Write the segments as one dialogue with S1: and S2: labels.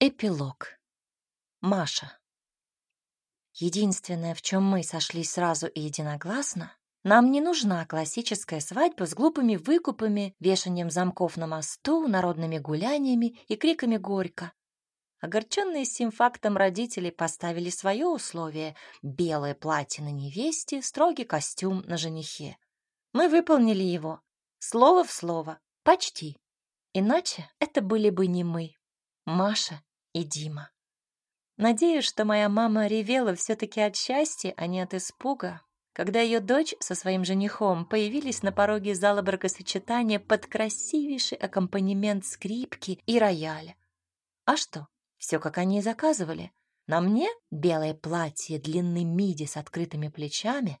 S1: Эпилог. Маша. Единственное, в чем мы сошлись сразу и единогласно, нам не нужна классическая свадьба с глупыми выкупами, вешанием замков на мосту, народными гуляниями и криками «Горько!». Огорченные сим фактом родители поставили свое условие — белое платье на невесте, строгий костюм на женихе. Мы выполнили его. Слово в слово. Почти. Иначе это были бы не мы. Маша и Дима. Надеюсь, что моя мама ревела все-таки от счастья, а не от испуга, когда ее дочь со своим женихом появились на пороге зала бракосочетания под красивейший аккомпанемент скрипки и рояля. А что, все как они и заказывали. На мне белое платье длинной миди с открытыми плечами,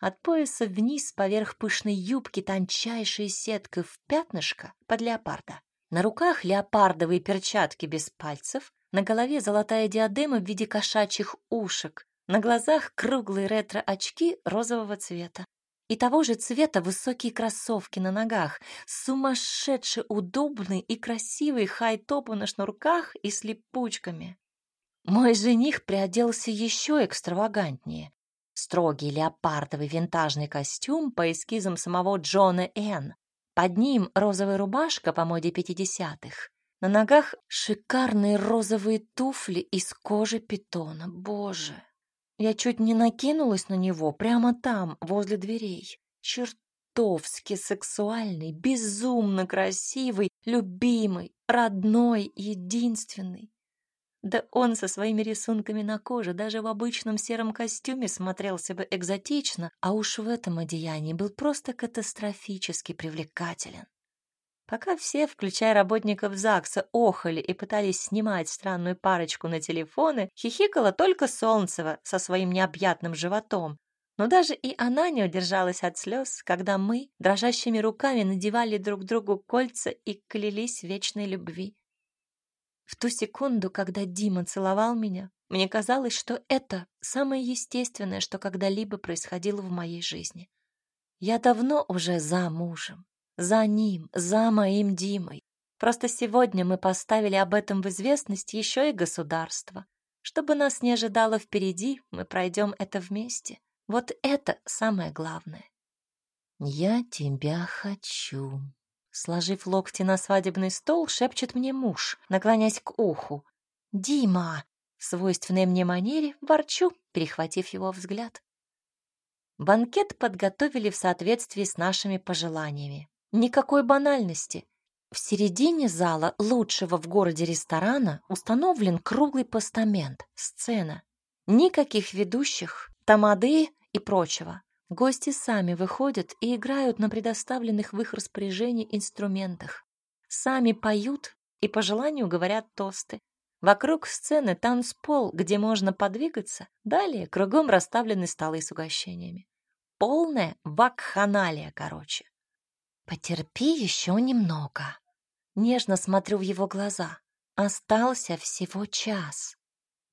S1: от пояса вниз поверх пышной юбки тончайшая сетка в пятнышко под леопарда. На руках леопардовые перчатки без пальцев, на голове золотая диадема в виде кошачьих ушек, на глазах круглые ретро-очки розового цвета. И того же цвета высокие кроссовки на ногах, сумасшедше удобные и красивые хай-топы на шнурках и с липучками. Мой жених приоделся еще экстравагантнее. Строгий леопардовый винтажный костюм по эскизам самого Джона Н. Под ним розовая рубашка по моде пятидесятых. На ногах шикарные розовые туфли из кожи питона. Боже! Я чуть не накинулась на него прямо там, возле дверей. Чертовски сексуальный, безумно красивый, любимый, родной, единственный. Да он со своими рисунками на коже даже в обычном сером костюме смотрелся бы экзотично, а уж в этом одеянии был просто катастрофически привлекателен. Пока все, включая работников ЗАГСа, охали и пытались снимать странную парочку на телефоны, хихикала только Солнцева со своим необъятным животом. Но даже и она не удержалась от слез, когда мы дрожащими руками надевали друг другу кольца и клялись вечной любви. В ту секунду, когда Дима целовал меня, мне казалось, что это самое естественное, что когда-либо происходило в моей жизни. Я давно уже за мужем, за ним, за моим Димой. Просто сегодня мы поставили об этом в известность еще и государство. Чтобы нас не ожидало впереди, мы пройдем это вместе. Вот это самое главное. «Я тебя хочу», Сложив локти на свадебный стол, шепчет мне муж, наклоняясь к уху. «Дима!» В свойственной мне манере ворчу, перехватив его взгляд. Банкет подготовили в соответствии с нашими пожеланиями. Никакой банальности. В середине зала лучшего в городе ресторана установлен круглый постамент, сцена. Никаких ведущих, тамады и прочего. Гости сами выходят и играют на предоставленных в их распоряжении инструментах. Сами поют и по желанию говорят тосты. Вокруг сцены танцпол, где можно подвигаться. Далее кругом расставлены столы с угощениями. Полная вакханалия, короче. Потерпи еще немного. Нежно смотрю в его глаза. Остался всего час.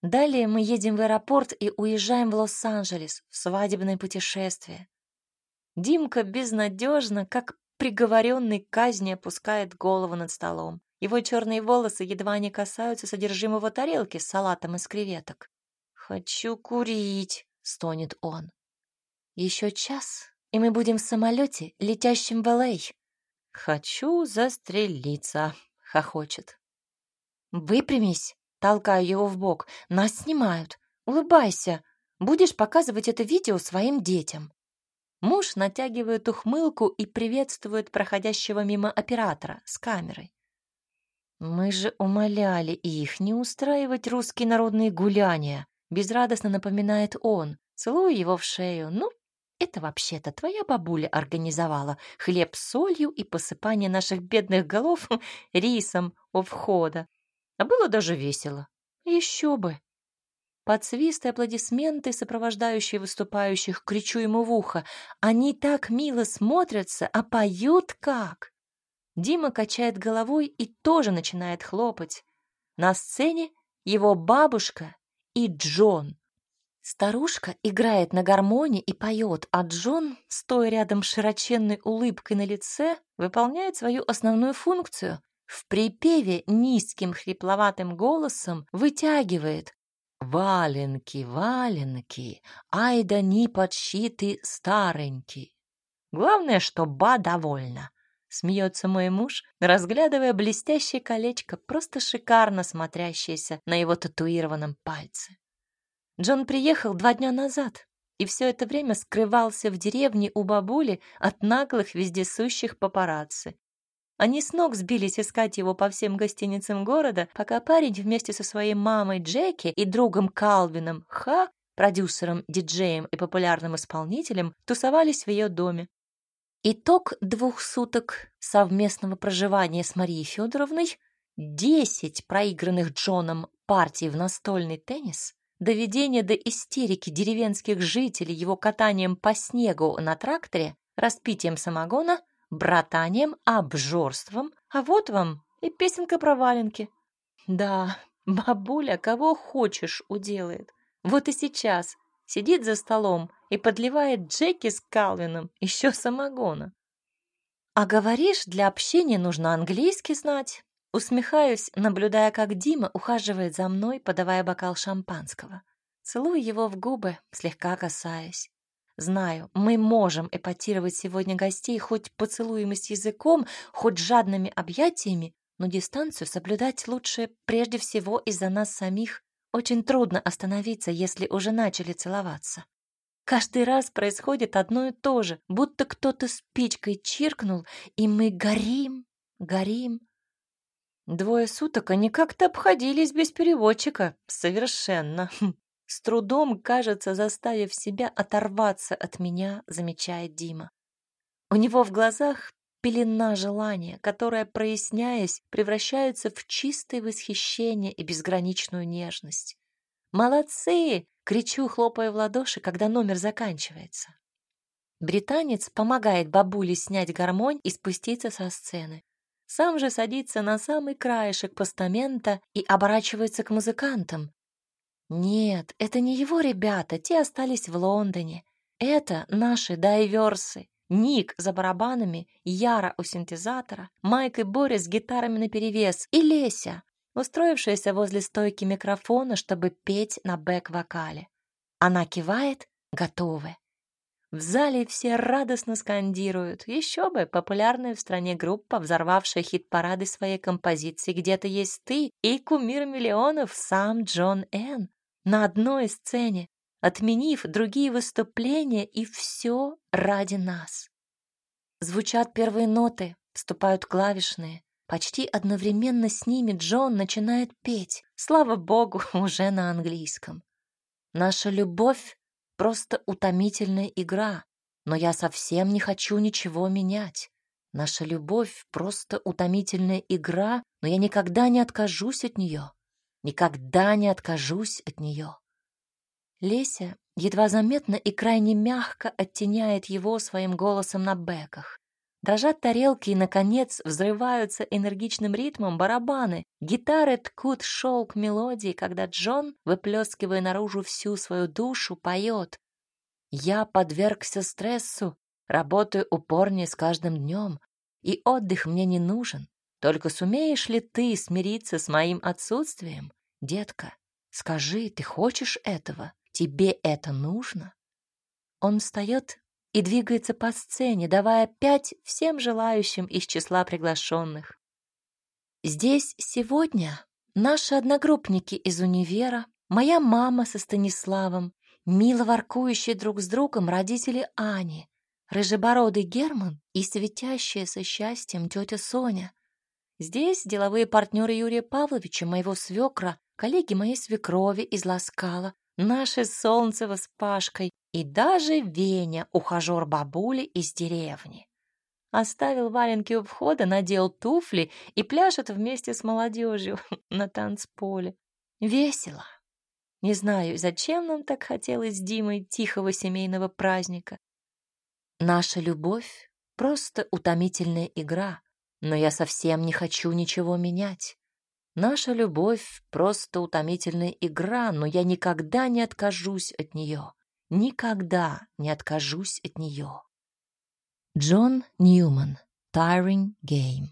S1: Далее мы едем в аэропорт и уезжаем в Лос-Анджелес в свадебное путешествие. Димка безнадежно, как приговоренный к казни, опускает голову над столом. Его черные волосы едва не касаются содержимого тарелки с салатом из креветок. «Хочу курить», — стонет он. «Еще час, и мы будем в самолете, летящем в Л.А.» «Хочу застрелиться», — хохочет. «Выпрямись», Толкаю его в бок. Нас снимают. Улыбайся. Будешь показывать это видео своим детям. Муж натягивает ухмылку и приветствует проходящего мимо оператора с камерой. Мы же умоляли их не устраивать русские народные гуляния, безрадостно напоминает он. Целую его в шею. Ну, это вообще-то твоя бабуля организовала хлеб с солью и посыпание наших бедных голов рисом у входа. А было даже весело. Еще бы. Под свист и аплодисменты, сопровождающие выступающих, кричу ему в ухо. Они так мило смотрятся, а поют как! Дима качает головой и тоже начинает хлопать. На сцене его бабушка и Джон. Старушка играет на гармоне и поет, а Джон, стоя рядом с широченной улыбкой на лице, выполняет свою основную функцию в припеве низким хрипловатым голосом вытягивает «Валенки, валенки, ай да не подщиты старенький». Главное, что ба довольна. Смеется мой муж, разглядывая блестящее колечко, просто шикарно смотрящееся на его татуированном пальце. Джон приехал два дня назад и все это время скрывался в деревне у бабули от наглых вездесущих папарацци. Они с ног сбились искать его по всем гостиницам города, пока парень вместе со своей мамой Джеки и другом Калвином Ха, продюсером, диджеем и популярным исполнителем, тусовались в ее доме. Итог двух суток совместного проживания с Марией Федоровной — десять проигранных Джоном партий в настольный теннис, доведение до истерики деревенских жителей его катанием по снегу на тракторе, распитием самогона — братанием, обжорством, а вот вам и песенка про валенки. Да, бабуля кого хочешь уделает. Вот и сейчас сидит за столом и подливает Джеки с Калвином еще самогона. А говоришь, для общения нужно английский знать. Усмехаюсь, наблюдая, как Дима ухаживает за мной, подавая бокал шампанского. Целую его в губы, слегка касаясь. Знаю, мы можем эпатировать сегодня гостей хоть поцелуем и с языком, хоть жадными объятиями, но дистанцию соблюдать лучше прежде всего из-за нас самих. Очень трудно остановиться, если уже начали целоваться. Каждый раз происходит одно и то же, будто кто-то спичкой чиркнул, и мы горим, горим. Двое суток они как-то обходились без переводчика. Совершенно. С трудом, кажется, заставив себя оторваться от меня, замечает Дима. У него в глазах пелена желания, которая, проясняясь, превращается в чистое восхищение и безграничную нежность. «Молодцы!» — кричу, хлопая в ладоши, когда номер заканчивается. Британец помогает бабуле снять гармонь и спуститься со сцены. Сам же садится на самый краешек постамента и оборачивается к музыкантам, нет, это не его ребята, те остались в Лондоне. Это наши дайверсы. Ник за барабанами, Яра у синтезатора, Майк и Боря с гитарами наперевес и Леся, устроившаяся возле стойки микрофона, чтобы петь на бэк-вокале. Она кивает, готовы. В зале все радостно скандируют. Еще бы, популярная в стране группа, взорвавшая хит-парады своей композиции «Где-то есть ты» и кумир миллионов сам Джон Н на одной сцене, отменив другие выступления, и все ради нас. Звучат первые ноты, вступают клавишные. Почти одновременно с ними Джон начинает петь, слава богу, уже на английском. Наша любовь — просто утомительная игра, но я совсем не хочу ничего менять. Наша любовь — просто утомительная игра, но я никогда не откажусь от нее. Никогда не откажусь от нее. Леся едва заметно и крайне мягко оттеняет его своим голосом на бэках. Дрожат тарелки и, наконец, взрываются энергичным ритмом барабаны. Гитары ткут шелк мелодии, когда Джон, выплескивая наружу всю свою душу, поет. «Я подвергся стрессу, работаю упорнее с каждым днем, и отдых мне не нужен. Только сумеешь ли ты смириться с моим отсутствием? Детка, скажи, ты хочешь этого? Тебе это нужно? Он встает и двигается по сцене, давая пять всем желающим из числа приглашенных. Здесь сегодня наши одногруппники из универа, моя мама со Станиславом, мило воркующие друг с другом родители Ани, рыжебородый Герман и светящаяся счастьем тетя Соня. Здесь деловые партнеры Юрия Павловича, моего свекра, коллеги моей свекрови из Ласкала, наше Солнцево с Пашкой и даже Веня, ухажер бабули из деревни. Оставил валенки у входа, надел туфли и пляшет вместе с молодежью на танцполе. Весело. Не знаю, зачем нам так хотелось с Димой тихого семейного праздника. Наша любовь — просто утомительная игра, но я совсем не хочу ничего менять. Наша любовь — просто утомительная игра, но я никогда не откажусь от нее. Никогда не откажусь от нее. Джон Ньюман. Tiring Game.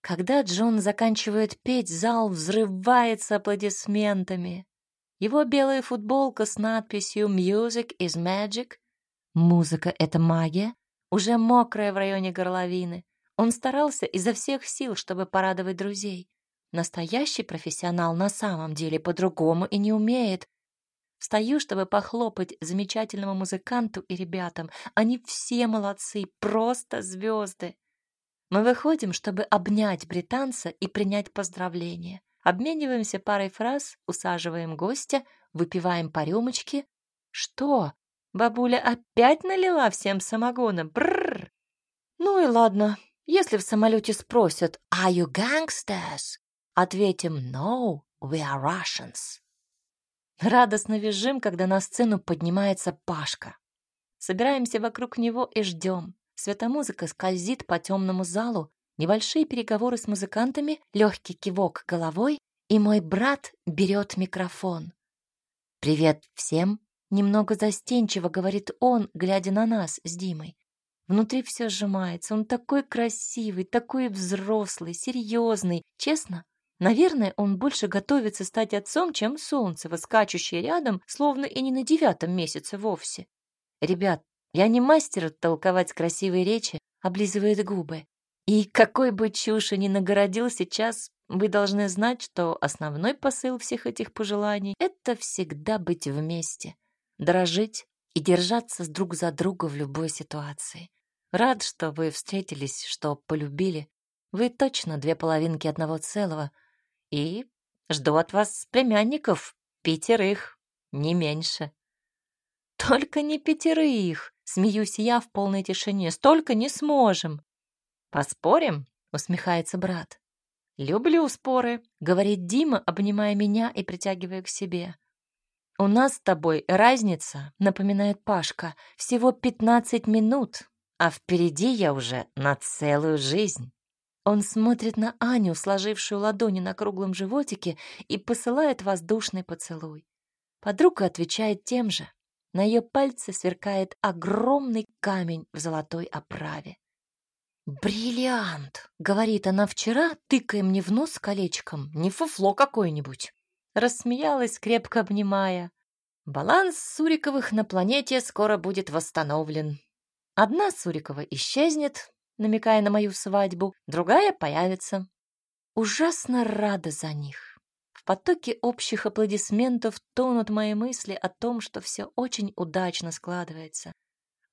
S1: Когда Джон заканчивает петь, зал взрывается аплодисментами. Его белая футболка с надписью «Music is magic» — «Музыка — это магия» уже мокрая в районе горловины. Он старался изо всех сил, чтобы порадовать друзей. Настоящий профессионал на самом деле по-другому и не умеет. Встаю, чтобы похлопать замечательному музыканту и ребятам. Они все молодцы, просто звезды. Мы выходим, чтобы обнять британца и принять поздравления. Обмениваемся парой фраз, усаживаем гостя, выпиваем по рюмочке. Что? Бабуля опять налила всем самогона. Бррр. Ну и ладно. Если в самолете спросят «Are you gangsters?» Ответим «No, we are Russians». Радостно визжим, когда на сцену поднимается Пашка. Собираемся вокруг него и ждем. Светомузыка скользит по темному залу, небольшие переговоры с музыкантами, легкий кивок головой, и мой брат берет микрофон. «Привет всем!» — немного застенчиво говорит он, глядя на нас с Димой. Внутри все сжимается, он такой красивый, такой взрослый, серьезный. Честно, Наверное, он больше готовится стать отцом, чем солнце, выскачущее рядом, словно и не на девятом месяце вовсе. Ребят, я не мастер толковать красивые речи, облизывает губы. И какой бы чуши ни нагородил сейчас, вы должны знать, что основной посыл всех этих пожеланий — это всегда быть вместе, дорожить и держаться друг за друга в любой ситуации. Рад, что вы встретились, что полюбили. Вы точно две половинки одного целого — и жду от вас племянников, пятерых, не меньше. Только не пятерых, смеюсь я в полной тишине, столько не сможем. Поспорим? Усмехается брат. Люблю споры, говорит Дима, обнимая меня и притягивая к себе. У нас с тобой разница, напоминает Пашка, всего пятнадцать минут, а впереди я уже на целую жизнь. Он смотрит на Аню, сложившую ладони на круглом животике, и посылает воздушный поцелуй. Подруга отвечает тем же. На ее пальце сверкает огромный камень в золотой оправе. «Бриллиант!» — говорит она вчера, тыкая мне в нос колечком. «Не фуфло какое-нибудь!» Рассмеялась, крепко обнимая. «Баланс Суриковых на планете скоро будет восстановлен. Одна Сурикова исчезнет, намекая на мою свадьбу, другая появится. Ужасно рада за них. В потоке общих аплодисментов тонут мои мысли о том, что все очень удачно складывается.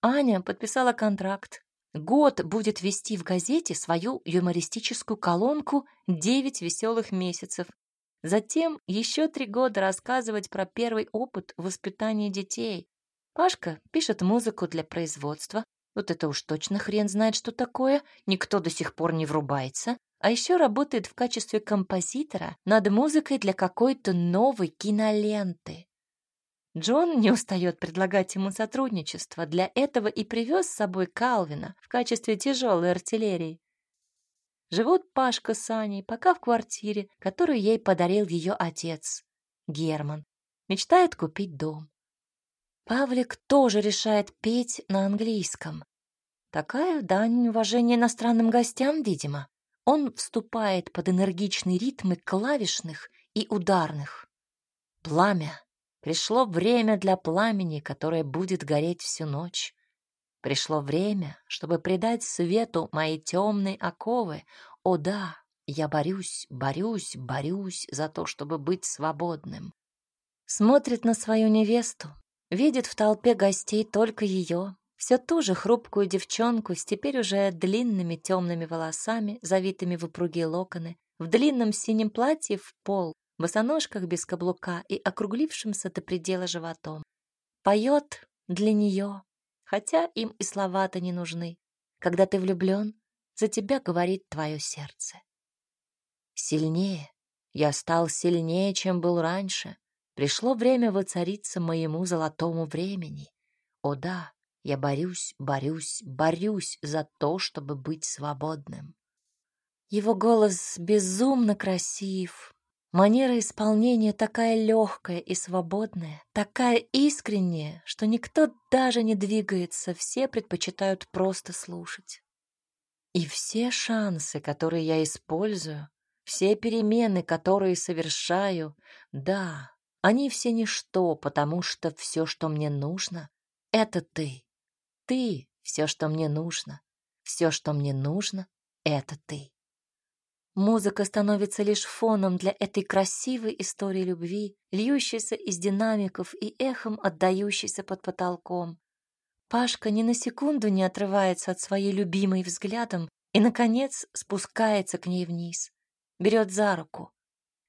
S1: Аня подписала контракт. Год будет вести в газете свою юмористическую колонку «Девять веселых месяцев». Затем еще три года рассказывать про первый опыт воспитания детей. Пашка пишет музыку для производства, вот это уж точно хрен знает, что такое. Никто до сих пор не врубается. А еще работает в качестве композитора над музыкой для какой-то новой киноленты. Джон не устает предлагать ему сотрудничество. Для этого и привез с собой Калвина в качестве тяжелой артиллерии. Живут Пашка с Аней пока в квартире, которую ей подарил ее отец, Герман. Мечтает купить дом. Павлик тоже решает петь на английском. Такая дань уважения иностранным гостям, видимо. Он вступает под энергичные ритмы клавишных и ударных. Пламя. Пришло время для пламени, которое будет гореть всю ночь. Пришло время, чтобы придать свету мои темные оковы. О да, я борюсь, борюсь, борюсь за то, чтобы быть свободным. Смотрит на свою невесту, Видит в толпе гостей только ее, все ту же хрупкую девчонку с теперь уже длинными темными волосами, завитыми в упругие локоны, в длинном синем платье в пол, босоножках без каблука и округлившимся до предела животом. Поет для нее, хотя им и слова-то не нужны. Когда ты влюблен, за тебя говорит твое сердце. Сильнее. Я стал сильнее, чем был раньше. Пришло время воцариться моему золотому времени. О да, я борюсь, борюсь, борюсь за то, чтобы быть свободным. Его голос безумно красив, манера исполнения такая легкая и свободная, такая искренняя, что никто даже не двигается, все предпочитают просто слушать. И все шансы, которые я использую, все перемены, которые совершаю, да, они все ничто, потому что все, что мне нужно, это ты. Ты — все, что мне нужно. Все, что мне нужно, это ты. Музыка становится лишь фоном для этой красивой истории любви, льющейся из динамиков и эхом отдающейся под потолком. Пашка ни на секунду не отрывается от своей любимой взглядом и, наконец, спускается к ней вниз, берет за руку.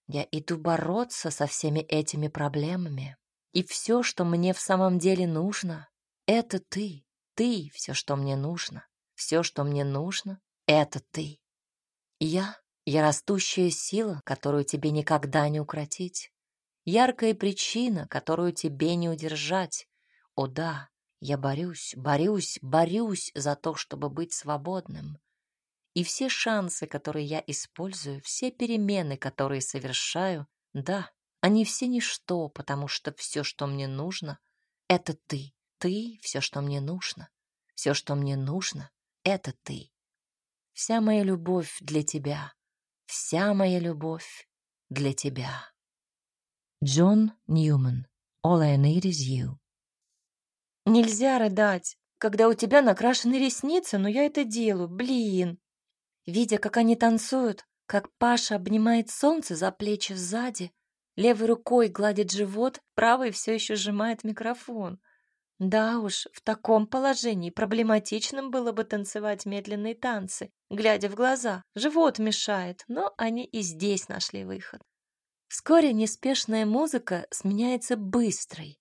S1: Я иду бороться со всеми этими проблемами, и все, что мне в самом деле нужно, это ты. Ты — все, что мне нужно. Все, что мне нужно, это ты. Я я растущая сила, которую тебе никогда не укротить. Яркая причина, которую тебе не удержать. О да, я борюсь, борюсь, борюсь за то, чтобы быть свободным. И все шансы, которые я использую, все перемены, которые совершаю, да, они все ничто, потому что все, что мне нужно, это ты. Ты — все, что мне нужно. Все, что мне нужно, это ты. Вся моя любовь для тебя — Вся моя любовь для тебя. Джон Ньюман. All I need is you. Нельзя рыдать, когда у тебя накрашены ресницы, но я это делаю, блин. Видя, как они танцуют, как Паша обнимает солнце за плечи сзади, левой рукой гладит живот, правой все еще сжимает микрофон. Да уж, в таком положении проблематичным было бы танцевать медленные танцы, глядя в глаза. Живот мешает, но они и здесь нашли выход. Вскоре неспешная музыка сменяется быстрой.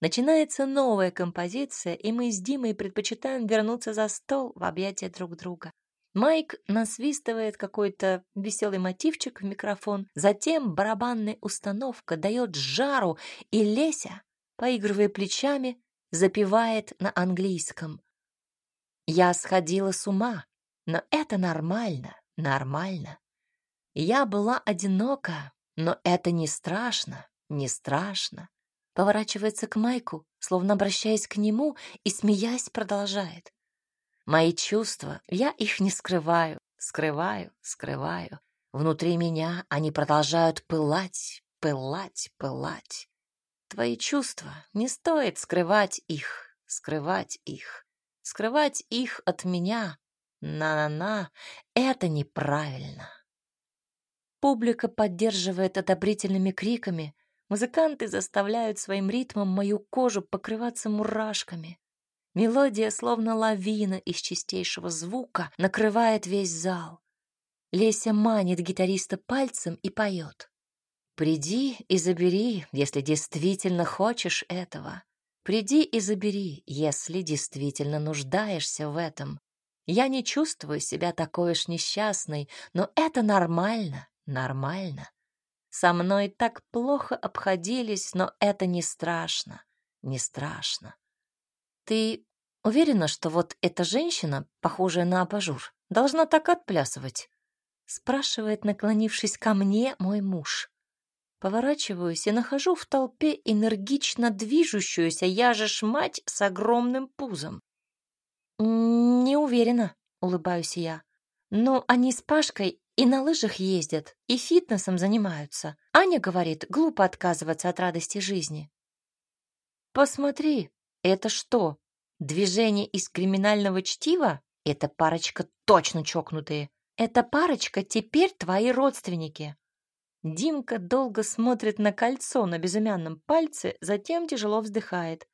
S1: Начинается новая композиция, и мы с Димой предпочитаем вернуться за стол в объятия друг друга. Майк насвистывает какой-то веселый мотивчик в микрофон, затем барабанная установка дает жару, и Леся, поигрывая плечами, запевает на английском. Я сходила с ума, но это нормально, нормально. Я была одинока, но это не страшно, не страшно. Поворачивается к Майку, словно обращаясь к нему, и, смеясь, продолжает. Мои чувства, я их не скрываю, скрываю, скрываю. Внутри меня они продолжают пылать, пылать, пылать. Твои чувства, не стоит скрывать их, скрывать их. Скрывать их от меня, на-на-на, это неправильно. Публика поддерживает одобрительными криками, музыканты заставляют своим ритмом мою кожу покрываться мурашками. Мелодия, словно лавина из чистейшего звука, накрывает весь зал. Леся манит гитариста пальцем и поет. Приди и забери, если действительно хочешь этого. Приди и забери, если действительно нуждаешься в этом. Я не чувствую себя такой уж несчастной, но это нормально, нормально. Со мной так плохо обходились, но это не страшно, не страшно. Ты уверена, что вот эта женщина, похожая на абажур, должна так отплясывать? Спрашивает, наклонившись ко мне, мой муж. Поворачиваюсь и нахожу в толпе энергично движущуюся я же ж мать с огромным пузом. «Не уверена», — улыбаюсь я. «Но они с Пашкой и на лыжах ездят, и фитнесом занимаются. Аня говорит, глупо отказываться от радости жизни». «Посмотри, это что, движение из криминального чтива? Эта парочка точно чокнутые. Эта парочка теперь твои родственники. Димка долго смотрит на кольцо на безымянном пальце, затем тяжело вздыхает.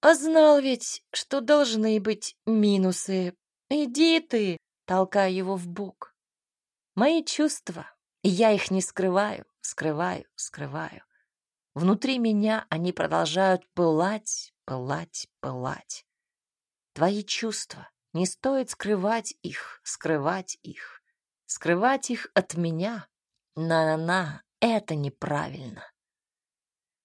S1: «А знал ведь, что должны быть минусы. Иди ты!» толкая его в бок. Мои чувства, я их не скрываю, скрываю, скрываю. Внутри меня они продолжают пылать, пылать, пылать. Твои чувства, не стоит скрывать их, скрывать их. Скрывать их от меня, на-на-на, это неправильно.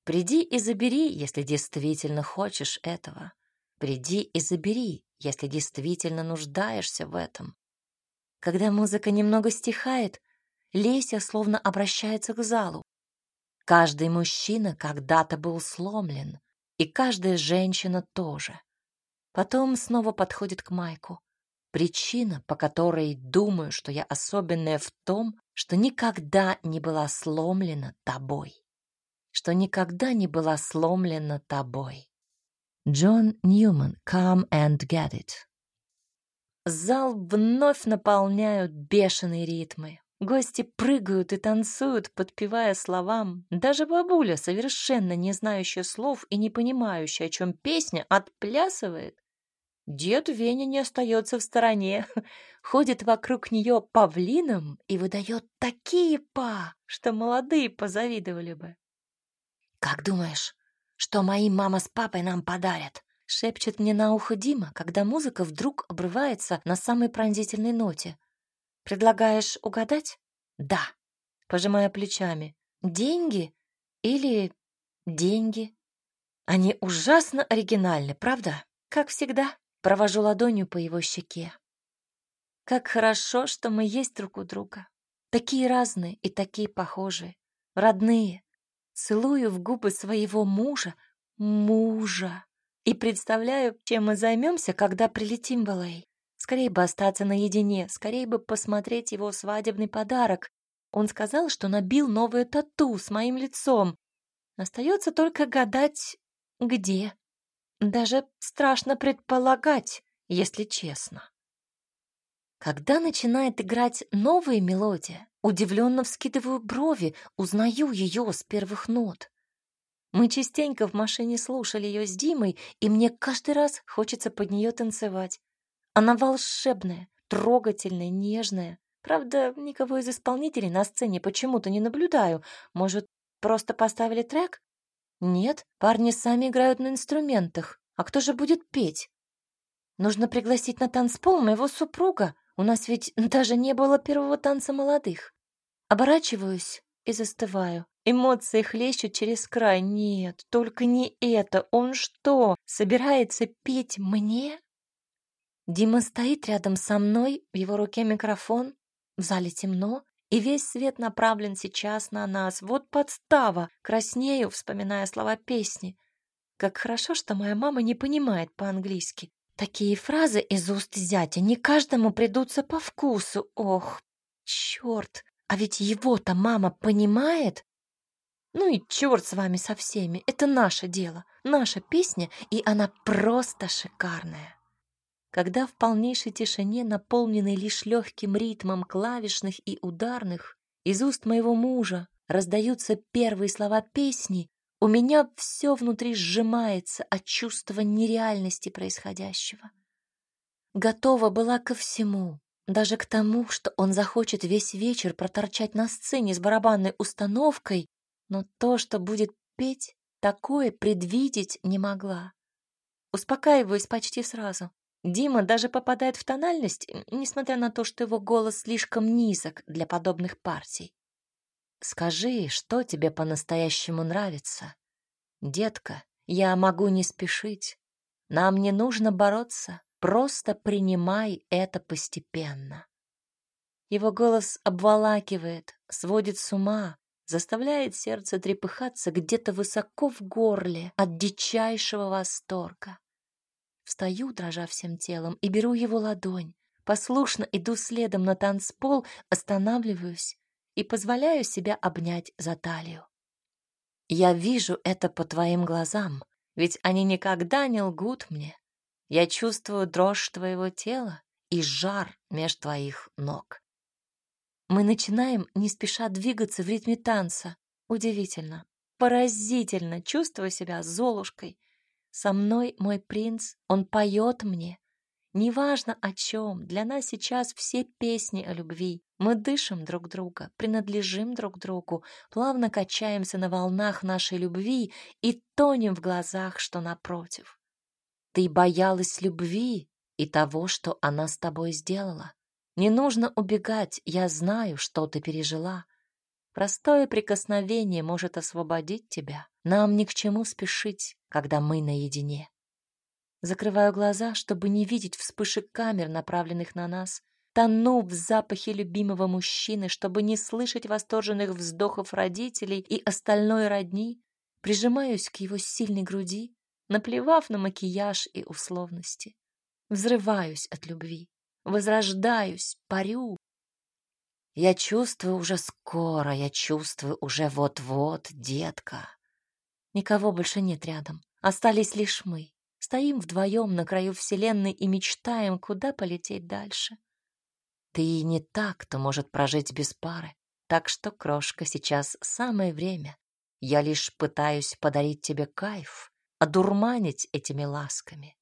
S1: Приди и забери, если действительно хочешь этого. Приди и забери, если действительно нуждаешься в этом. Когда музыка немного стихает, Леся словно обращается к залу. Каждый мужчина когда-то был сломлен, и каждая женщина тоже. Потом снова подходит к Майку. Причина, по которой думаю, что я особенная в том, что никогда не была сломлена тобой. Что никогда не была сломлена тобой. Джон Ньюман, Come and Get It. Зал вновь наполняют бешеные ритмы. Гости прыгают и танцуют, подпевая словам. Даже бабуля, совершенно не знающая слов и не понимающая, о чем песня, отплясывает. Дед Веня не остается в стороне, ходит вокруг нее павлином и выдает такие па, что молодые позавидовали бы. «Как думаешь, что мои мама с папой нам подарят?» шепчет мне на ухо Дима, когда музыка вдруг обрывается на самой пронзительной ноте. Предлагаешь угадать? Да. Пожимая плечами. Деньги или деньги? Они ужасно оригинальны, правда? Как всегда, провожу ладонью по его щеке. Как хорошо, что мы есть друг у друга. Такие разные и такие похожие. Родные. Целую в губы своего мужа. Мужа. И представляю, чем мы займемся, когда прилетим в Л.А. Скорее бы остаться наедине, скорее бы посмотреть его свадебный подарок. Он сказал, что набил новое тату с моим лицом. Остается только гадать, где. Даже страшно предполагать, если честно. Когда начинает играть новая мелодия, удивленно вскидываю брови, узнаю ее с первых нот. Мы частенько в машине слушали ее с Димой, и мне каждый раз хочется под нее танцевать. Она волшебная, трогательная, нежная. Правда, никого из исполнителей на сцене почему-то не наблюдаю. Может, просто поставили трек? Нет, парни сами играют на инструментах. А кто же будет петь? Нужно пригласить на танцпол моего супруга. У нас ведь даже не было первого танца молодых. Оборачиваюсь и застываю. Эмоции хлещут через край. Нет, только не это. Он что, собирается петь мне? Дима стоит рядом со мной, в его руке микрофон, в зале темно, и весь свет направлен сейчас на нас. Вот подстава, краснею, вспоминая слова песни. Как хорошо, что моя мама не понимает по-английски. Такие фразы из уст зятя не каждому придутся по вкусу. Ох, черт, а ведь его-то мама понимает. Ну и черт с вами со всеми, это наше дело, наша песня, и она просто шикарная когда в полнейшей тишине, наполненной лишь легким ритмом клавишных и ударных, из уст моего мужа раздаются первые слова песни, у меня все внутри сжимается от чувства нереальности происходящего. Готова была ко всему, даже к тому, что он захочет весь вечер проторчать на сцене с барабанной установкой, но то, что будет петь, такое предвидеть не могла. Успокаиваюсь почти сразу. Дима даже попадает в тональность, несмотря на то, что его голос слишком низок для подобных партий. Скажи, что тебе по-настоящему нравится? Детка, я могу не спешить. Нам не нужно бороться, просто принимай это постепенно. Его голос обволакивает, сводит с ума, заставляет сердце трепыхаться где-то высоко в горле от дичайшего восторга. Встаю, дрожа всем телом, и беру его ладонь. Послушно иду следом на танцпол, останавливаюсь и позволяю себя обнять за талию. Я вижу это по твоим глазам, ведь они никогда не лгут мне. Я чувствую дрожь твоего тела и жар меж твоих ног. Мы начинаем не спеша двигаться в ритме танца. Удивительно, поразительно чувствую себя Золушкой, со мной мой принц, он поет мне. Неважно о чем, для нас сейчас все песни о любви. Мы дышим друг друга, принадлежим друг другу, плавно качаемся на волнах нашей любви и тонем в глазах, что напротив. Ты боялась любви и того, что она с тобой сделала. Не нужно убегать, я знаю, что ты пережила. Простое прикосновение может освободить тебя. Нам ни к чему спешить, когда мы наедине. Закрываю глаза, чтобы не видеть вспышек камер, направленных на нас. Тону в запахе любимого мужчины, чтобы не слышать восторженных вздохов родителей и остальной родни. Прижимаюсь к его сильной груди, наплевав на макияж и условности. Взрываюсь от любви. возрождаюсь, парю. Я чувствую уже скоро, я чувствую уже вот-вот, детка. Никого больше нет рядом, остались лишь мы. Стоим вдвоем на краю Вселенной и мечтаем, куда полететь дальше. Ты не так, кто может прожить без пары. Так что, крошка, сейчас самое время. Я лишь пытаюсь подарить тебе кайф, одурманить этими ласками.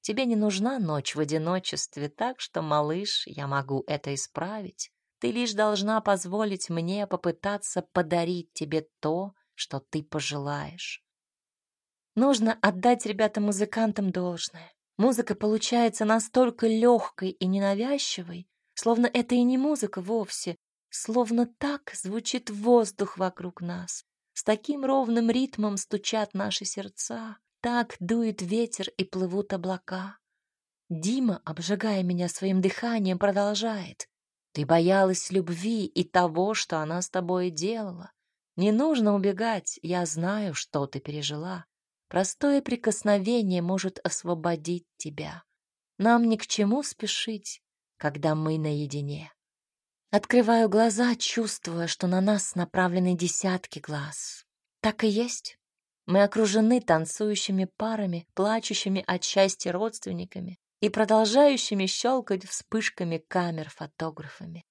S1: Тебе не нужна ночь в одиночестве, так что, малыш, я могу это исправить. Ты лишь должна позволить мне попытаться подарить тебе то, что ты пожелаешь. Нужно отдать ребятам-музыкантам должное. Музыка получается настолько легкой и ненавязчивой, словно это и не музыка вовсе, словно так звучит воздух вокруг нас. С таким ровным ритмом стучат наши сердца. Так дует ветер и плывут облака. Дима, обжигая меня своим дыханием, продолжает. Ты боялась любви и того, что она с тобой делала. Не нужно убегать, я знаю, что ты пережила. Простое прикосновение может освободить тебя. Нам ни к чему спешить, когда мы наедине. Открываю глаза, чувствуя, что на нас направлены десятки глаз. Так и есть. Мы окружены танцующими парами, плачущими от счастья родственниками и продолжающими щелкать вспышками камер фотографами.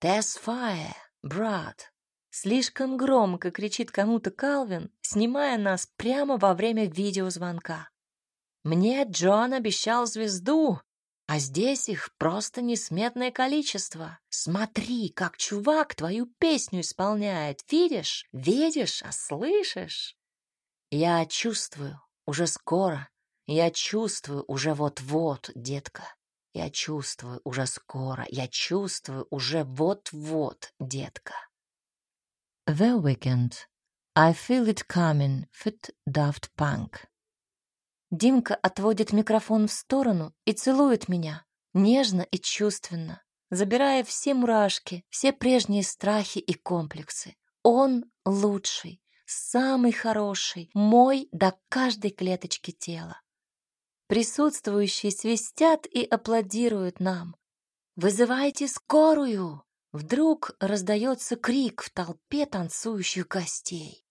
S1: «Tesfire, брат!» Слишком громко кричит кому-то Калвин, снимая нас прямо во время видеозвонка. Мне Джон обещал звезду, а здесь их просто несметное количество. Смотри, как чувак твою песню исполняет. Видишь? Видишь? А слышишь? Я чувствую, уже скоро. Я чувствую, уже вот-вот, детка. Я чувствую, уже скоро. Я чувствую, уже вот-вот, детка. The Weekend. I feel it coming. Fit Daft Punk. Димка отводит микрофон в сторону и целует меня, нежно и чувственно, забирая все мурашки, все прежние страхи и комплексы. Он лучший самый хороший, мой до каждой клеточки тела. Присутствующие свистят и аплодируют нам. «Вызывайте скорую!» Вдруг раздается крик в толпе танцующих гостей.